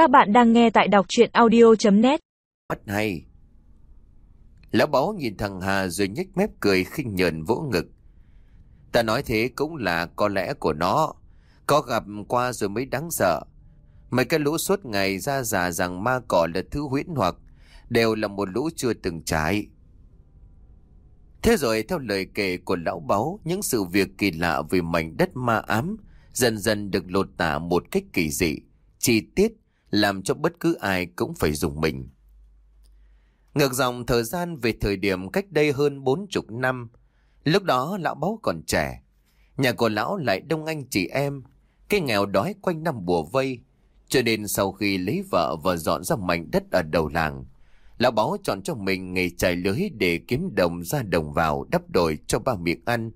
Các bạn đang nghe tại đọc chuyện audio.net Mắt hay Lão báo nhìn thằng Hà rồi nhếch mép cười khinh nhờn vỗ ngực. Ta nói thế cũng là có lẽ của nó. Có gặp qua rồi mới đáng sợ. Mấy cái lũ suốt ngày ra giả rằng ma cỏ là thứ huyễn hoặc đều là một lũ chưa từng trải. Thế rồi theo lời kể của lão báu, những sự việc kỳ lạ về mảnh đất ma ám dần dần được lột tả một cách kỳ dị, chi tiết làm cho bất cứ ai cũng phải dùng mình. Ngược dòng thời gian về thời điểm cách đây hơn bốn chục năm, lúc đó lão báu còn trẻ. Nhà của lão lại đông anh chị em, cái nghèo đói quanh năm bùa vây, cho nên sau khi lấy vợ và dọn ra mảnh đất ở đầu làng, lão báu chọn cho mình nghề trải lưới để kiếm đồng ra đồng vào đắp đổi cho ba miệng ăn.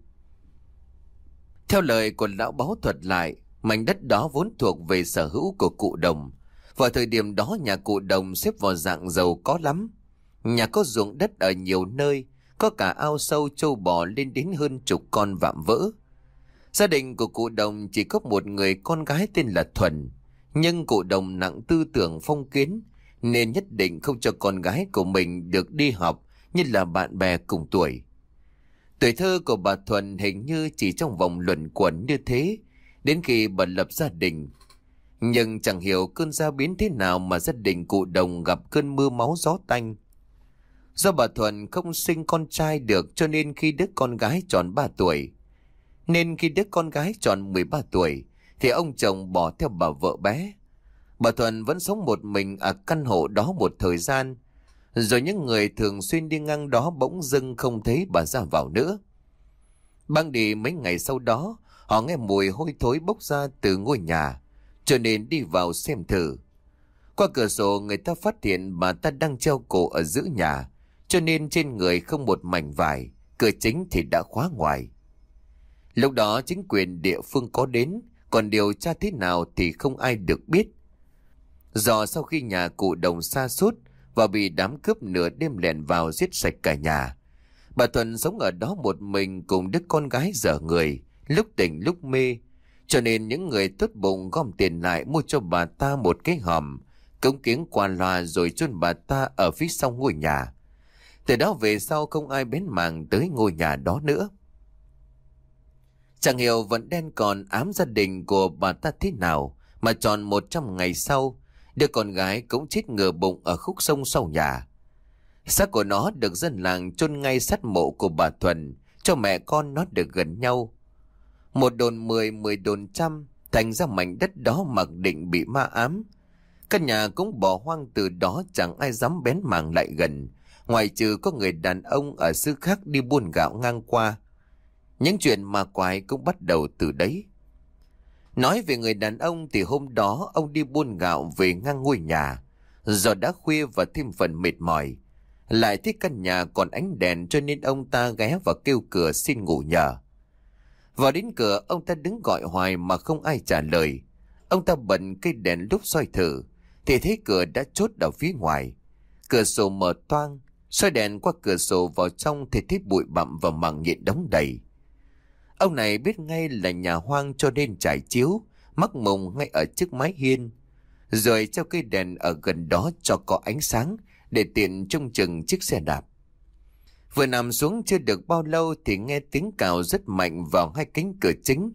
Theo lời của lão báu thuật lại, mảnh đất đó vốn thuộc về sở hữu của cụ đồng. Vào thời điểm đó nhà cụ đồng xếp vào dạng giàu có lắm. Nhà có ruộng đất ở nhiều nơi, có cả ao sâu châu bò lên đến hơn chục con vạm vỡ. Gia đình của cụ đồng chỉ có một người con gái tên là Thuần, nhưng cụ đồng nặng tư tưởng phong kiến, nên nhất định không cho con gái của mình được đi học như là bạn bè cùng tuổi. Tuổi thơ của bà Thuần hình như chỉ trong vòng luẩn quẩn như thế, đến khi bà lập gia đình. Nhưng chẳng hiểu cơn gia biến thế nào mà gia đình cụ đồng gặp cơn mưa máu gió tanh. Do bà Thuần không sinh con trai được cho nên khi đứa con gái tròn 3 tuổi, nên khi đứa con gái tròn 13 tuổi, thì ông chồng bỏ theo bà vợ bé. Bà Thuần vẫn sống một mình ở căn hộ đó một thời gian, rồi những người thường xuyên đi ngang đó bỗng dưng không thấy bà ra vào nữa. Băng đi mấy ngày sau đó, họ nghe mùi hôi thối bốc ra từ ngôi nhà, cho nên đi vào xem thử. Qua cửa sổ người ta phát hiện bà ta đang treo cổ ở giữa nhà, cho nên trên người không một mảnh vải, cửa chính thì đã khóa ngoài. Lúc đó chính quyền địa phương có đến, còn điều tra thế nào thì không ai được biết. Do sau khi nhà cụ đồng xa suốt và bị đám cướp nửa đêm lèn vào giết sạch cả nhà, bà Thuần sống ở đó một mình cùng đứa con gái dở người, lúc tỉnh lúc mê, cho nên những người tốt bụng gom tiền lại mua cho bà ta một cái hòm, cống kiếng qua loa rồi chôn bà ta ở phía sau ngôi nhà. Từ đó về sau không ai bén màng tới ngôi nhà đó nữa. Chẳng hiểu vẫn đen còn ám gia đình của bà ta thế nào mà tròn 100 ngày sau, đứa con gái cũng chết ngừa bụng ở khúc sông sau nhà. Xác của nó được dân làng chôn ngay sát mộ của bà Thuần, cho mẹ con nó được gần nhau. Một đồn mười, mười đồn trăm, thành ra mảnh đất đó mặc định bị ma ám. Căn nhà cũng bỏ hoang từ đó chẳng ai dám bén màng lại gần, ngoài trừ có người đàn ông ở xứ khác đi buôn gạo ngang qua. Những chuyện mà quái cũng bắt đầu từ đấy. Nói về người đàn ông thì hôm đó ông đi buôn gạo về ngang ngôi nhà. giờ đã khuya và thêm phần mệt mỏi. Lại thấy căn nhà còn ánh đèn cho nên ông ta ghé và kêu cửa xin ngủ nhờ. Vào đến cửa ông ta đứng gọi hoài mà không ai trả lời. Ông ta bật cây đèn lúc soi thử thì thấy cửa đã chốt ở phía ngoài. Cửa sổ mở toang, soi đèn qua cửa sổ vào trong thì thấy bụi bặm và mảng nhện đóng đầy. Ông này biết ngay là nhà hoang cho nên trải chiếu, mắc mùng ngay ở trước mái hiên. Rồi treo cây đèn ở gần đó cho có ánh sáng để tiện trông chừng chiếc xe đạp. Vừa nằm xuống chưa được bao lâu thì nghe tiếng cào rất mạnh vào hai cánh cửa chính.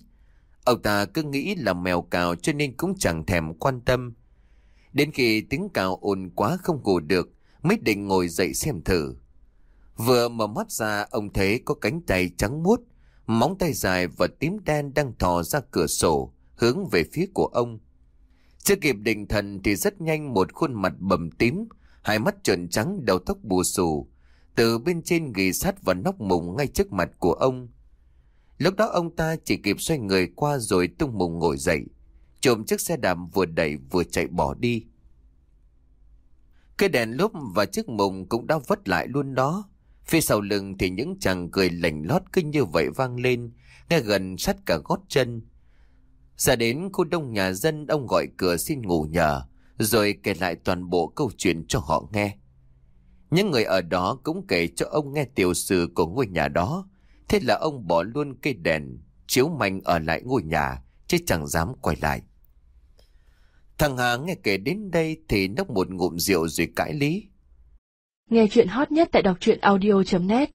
Ông ta cứ nghĩ là mèo cào cho nên cũng chẳng thèm quan tâm. Đến khi tiếng cào ồn quá không ngủ được, mới định ngồi dậy xem thử. Vừa mở mắt ra, ông thấy có cánh tay trắng muốt, móng tay dài và tím đen đang thò ra cửa sổ, hướng về phía của ông. Chưa kịp định thần thì rất nhanh một khuôn mặt bầm tím, hai mắt trợn trắng đầu tóc bù xù, từ bên trên ghi sắt vào nóc mùng ngay trước mặt của ông. Lúc đó ông ta chỉ kịp xoay người qua rồi tung mùng ngồi dậy, trộm chiếc xe đạp vừa đẩy vừa chạy bỏ đi. Cái đèn lốp và chiếc mùng cũng đã vất lại luôn đó. Phía sau lưng thì những chàng cười lành lót cứ như vậy vang lên, nghe gần sát cả gót chân. Ra đến khu đông nhà dân ông gọi cửa xin ngủ nhờ, rồi kể lại toàn bộ câu chuyện cho họ nghe. Những người ở đó cũng kể cho ông nghe tiểu sử của ngôi nhà đó. Thế là ông bỏ luôn cây đèn, chiếu mạnh ở lại ngôi nhà, chứ chẳng dám quay lại. Thằng Hà nghe kể đến đây thì nốc một ngụm rượu rồi cãi lý. Nghe chuyện hot nhất tại đọc truyện audio.net